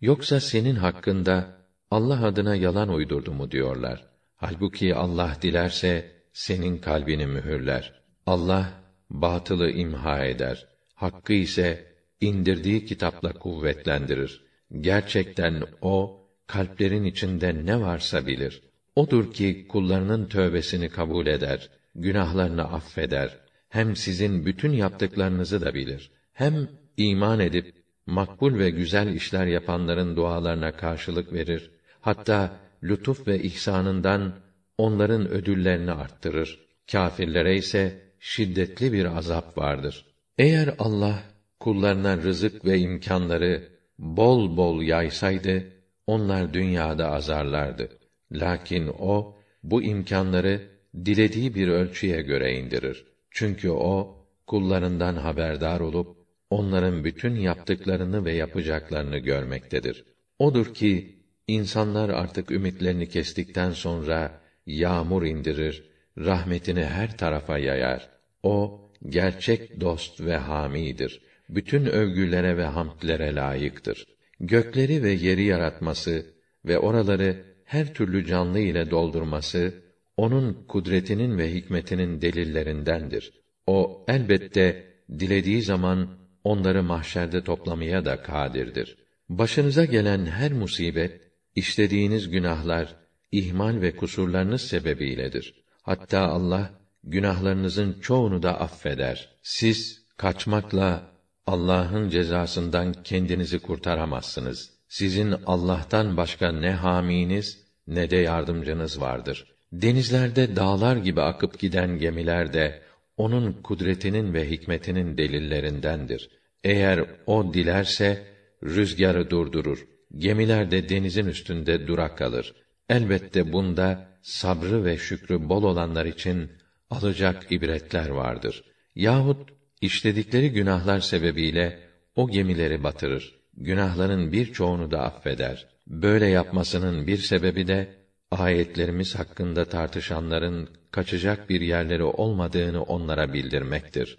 Yoksa senin hakkında Allah adına yalan uydurdu mu diyorlar. Halbuki Allah dilerse senin kalbini mühürler. Allah batılı imha eder. Hakkı ise indirdiği kitapla kuvvetlendirir. Gerçekten o kalplerin içinde ne varsa bilir. Odur ki kullarının tövbesini kabul eder, günahlarını affeder. Hem sizin bütün yaptıklarınızı da bilir. Hem iman edip makbul ve güzel işler yapanların dualarına karşılık verir. Hatta lütuf ve ihsanından onların ödüllerini arttırır. Kâfirlere ise şiddetli bir azap vardır. Eğer Allah kullarına rızık ve imkanları bol bol yaysaydı, onlar dünyada azarlardı. Lakin o bu imkanları dilediği bir ölçüye göre indirir. Çünkü o kullarından haberdar olup onların bütün yaptıklarını ve yapacaklarını görmektedir. Odur ki insanlar artık ümitlerini kestikten sonra yağmur indirir, rahmetini her tarafa yayar. O gerçek dost ve hamidir. Bütün övgülere ve hamdlere layıktır. Gökleri ve yeri yaratması ve oraları her türlü canlı ile doldurması onun kudretinin ve hikmetinin delillerindendir. O elbette dilediği zaman onları mahşerde toplamaya da kadirdir. Başınıza gelen her musibet, işlediğiniz günahlar, ihmal ve kusurlarınız sebebiyledir. Hatta Allah günahlarınızın çoğunu da affeder. Siz kaçmakla Allah'ın cezasından kendinizi kurtaramazsınız. Sizin Allah'tan başka ne haminiz ne de yardımcınız vardır. Denizlerde dağlar gibi akıp giden gemiler de onun kudretinin ve hikmetinin delillerindendir. Eğer o dilerse rüzgarı durdurur. Gemiler de denizin üstünde durak kalır. Elbette bunda sabrı ve şükrü bol olanlar için alacak ibretler vardır. Yahut işledikleri günahlar sebebiyle o gemileri batırır. Günahların birçoğunu da affeder. Böyle yapmasının bir sebebi de ayetlerimiz hakkında tartışanların kaçacak bir yerleri olmadığını onlara bildirmektir.